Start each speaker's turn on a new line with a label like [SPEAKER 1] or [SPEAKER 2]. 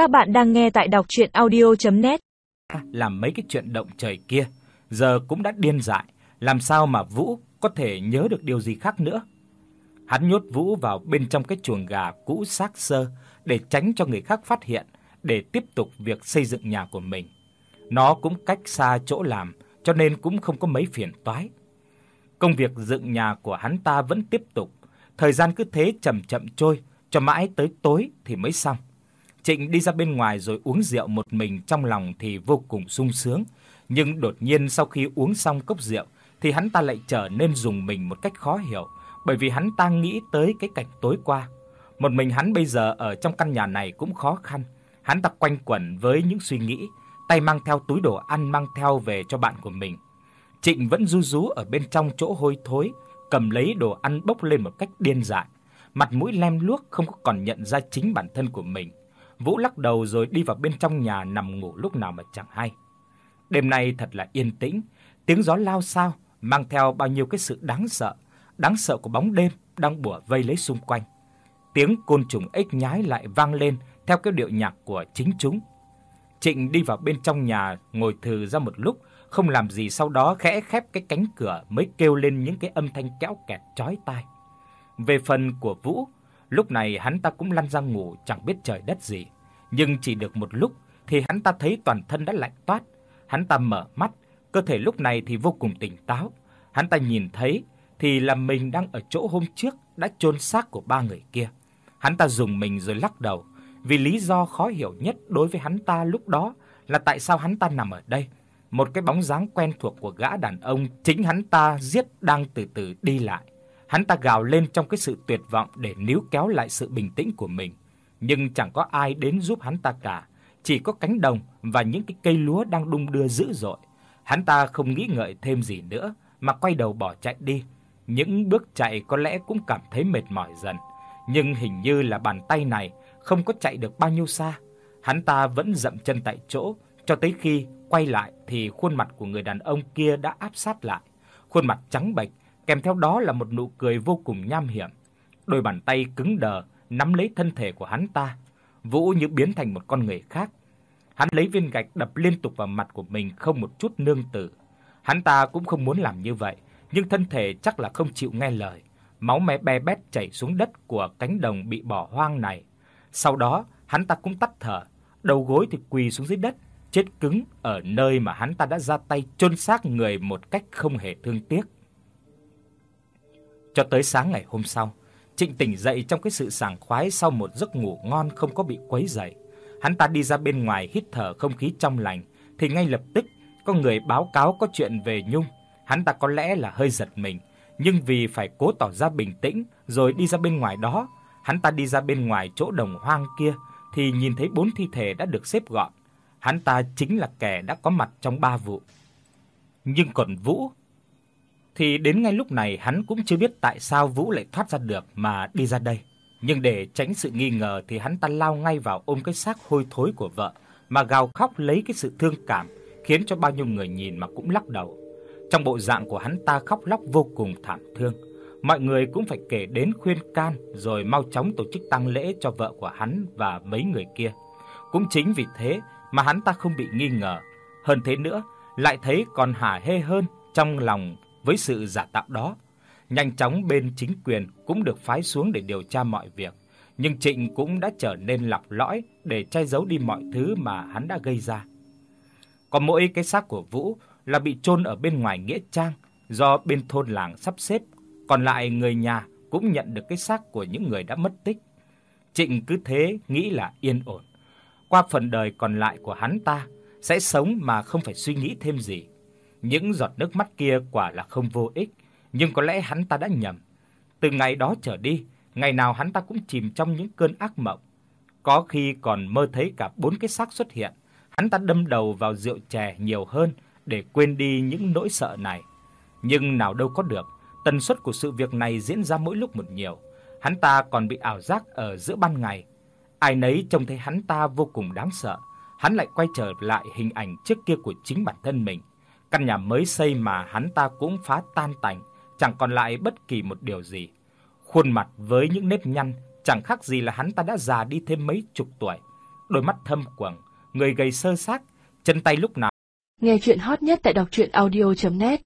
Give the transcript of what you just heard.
[SPEAKER 1] Các bạn đang nghe tại đọc audio net
[SPEAKER 2] Làm mấy cái chuyện động trời kia, giờ cũng đã điên dại, làm sao mà Vũ có thể nhớ được điều gì khác nữa. Hắn nhốt Vũ vào bên trong cái chuồng gà cũ xác xơ để tránh cho người khác phát hiện để tiếp tục việc xây dựng nhà của mình. Nó cũng cách xa chỗ làm, cho nên cũng không có mấy phiền toái. Công việc dựng nhà của hắn ta vẫn tiếp tục, thời gian cứ thế chậm chậm trôi, cho mãi tới tối thì mới xong. Trịnh đi ra bên ngoài rồi uống rượu một mình trong lòng thì vô cùng sung sướng, nhưng đột nhiên sau khi uống xong cốc rượu thì hắn ta lại trở nên dùng mình một cách khó hiểu, bởi vì hắn ta nghĩ tới cái cảnh tối qua. Một mình hắn bây giờ ở trong căn nhà này cũng khó khăn. Hắn ta quanh quẩn với những suy nghĩ, tay mang theo túi đồ ăn mang theo về cho bạn của mình. Trịnh vẫn ru rú ở bên trong chỗ hôi thối, cầm lấy đồ ăn bốc lên một cách điên dại, mặt mũi lem luốc không có còn nhận ra chính bản thân của mình. Vũ lắc đầu rồi đi vào bên trong nhà nằm ngủ lúc nào mà chẳng hay. Đêm nay thật là yên tĩnh, tiếng gió lao xao mang theo bao nhiêu cái sự đáng sợ, đáng sợ của bóng đêm đang bủa vây lấy xung quanh. Tiếng côn trùng ếch nhái lại vang lên theo cái điệu nhạc của chính chúng. Trịnh đi vào bên trong nhà ngồi thừ ra một lúc, không làm gì sau đó khẽ khép cái cánh cửa mới kêu lên những cái âm thanh kéo kẹt chói tai. Về phần của Vũ, lúc này hắn ta cũng lăn ra ngủ chẳng biết trời đất gì, nhưng chỉ được một lúc thì hắn ta thấy toàn thân đã lạnh toát. Hắn ta mở mắt, cơ thể lúc này thì vô cùng tỉnh táo. Hắn ta nhìn thấy thì là mình đang ở chỗ hôm trước đã chôn xác của ba người kia. Hắn ta dùng mình rồi lắc đầu, vì lý do khó hiểu nhất đối với hắn ta lúc đó là tại sao hắn ta nằm ở đây. Một cái bóng dáng quen thuộc của gã đàn ông chính hắn ta giết đang từ từ đi lại. Hắn ta gào lên trong cái sự tuyệt vọng để níu kéo lại sự bình tĩnh của mình, nhưng chẳng có ai đến giúp hắn ta cả, chỉ có cánh đồng và những cái cây lúa đang đung đưa dữ dội. Hắn ta không nghĩ ngợi thêm gì nữa mà quay đầu bỏ chạy đi. Những bước chạy có lẽ cũng cảm thấy mệt mỏi dần, nhưng hình như là bàn tay này không có chạy được bao nhiêu xa. Hắn ta vẫn dậm chân tại chỗ cho tới khi quay lại thì khuôn mặt của người đàn ông kia đã áp sát lại, khuôn mặt trắng bệch, kèm theo đó là một nụ cười vô cùng nham hiểm. Đôi bàn tay cứng đờ nắm lấy thân thể của hắn ta, Vũ như biến thành một con người khác. Hắn lấy viên gạch đập liên tục vào mặt của mình không một chút nương tử. Hắn ta cũng không muốn làm như vậy, nhưng thân thể chắc là không chịu nghe lời. Máu me be bét chảy xuống đất của cánh đồng bị bỏ hoang này. Sau đó, hắn ta cũng tắt thở, đầu gối thì quỳ xuống dưới đất, chết cứng ở nơi mà hắn ta đã ra tay chôn xác người một cách không hề thương tiếc. Cho tới sáng ngày hôm sau, Trịnh tỉnh dậy trong cái sự sảng khoái sau một giấc ngủ ngon không có bị quấy rầy. Hắn ta đi ra bên ngoài hít thở không khí trong lành thì ngay lập tức có người báo cáo có chuyện về Nhung. Hắn ta có lẽ là hơi giật mình, nhưng vì phải cố tỏ ra bình tĩnh rồi đi ra bên ngoài đó, hắn ta đi ra bên ngoài chỗ đồng hoang kia thì nhìn thấy bốn thi thể đã được xếp gọn. Hắn ta chính là kẻ đã có mặt trong ba vụ. Nhưng còn Vũ thì đến ngay lúc này hắn cũng chưa biết tại sao Vũ lại thoát ra được mà đi ra đây. Nhưng để tránh sự nghi ngờ thì hắn ta lao ngay vào ôm cái xác hôi thối của vợ mà gào khóc lấy cái sự thương cảm, khiến cho bao nhiêu người nhìn mà cũng lắc đầu. Trong bộ dạng của hắn ta khóc lóc vô cùng thảm thương. Mọi người cũng phải kể đến khuyên can rồi mau chóng tổ chức tang lễ cho vợ của hắn và mấy người kia. Cũng chính vì thế mà hắn ta không bị nghi ngờ, hơn thế nữa, lại thấy còn hả hê hơn trong lòng với sự giả tạo đó. Nhanh chóng bên chính quyền cũng được phái xuống để điều tra mọi việc, nhưng Trịnh cũng đã trở nên lọc lõi để che giấu đi mọi thứ mà hắn đã gây ra. Còn mỗi cái xác của Vũ là bị chôn ở bên ngoài nghĩa trang do bên thôn làng sắp xếp, còn lại người nhà cũng nhận được cái xác của những người đã mất tích. Trịnh cứ thế nghĩ là yên ổn. Qua phần đời còn lại của hắn ta sẽ sống mà không phải suy nghĩ thêm gì. Những giọt nước mắt kia quả là không vô ích, nhưng có lẽ hắn ta đã nhầm. Từ ngày đó trở đi, ngày nào hắn ta cũng chìm trong những cơn ác mộng. Có khi còn mơ thấy cả bốn cái xác xuất hiện. Hắn ta đâm đầu vào rượu chè nhiều hơn để quên đi những nỗi sợ này. Nhưng nào đâu có được, tần suất của sự việc này diễn ra mỗi lúc một nhiều. Hắn ta còn bị ảo giác ở giữa ban ngày. Ai nấy trông thấy hắn ta vô cùng đáng sợ, hắn lại quay trở lại hình ảnh trước kia của chính bản thân mình. Căn nhà mới xây mà hắn ta cũng phá tan tành, chẳng còn lại bất kỳ một điều gì. Khuôn mặt với những nếp nhăn chẳng khác gì là hắn ta đã già đi thêm mấy chục tuổi. đôi mắt thâm quầng, người gầy sơ xác, chân tay lúc nào
[SPEAKER 3] Nghe truyện hot nhất tại doctruyenaudio.net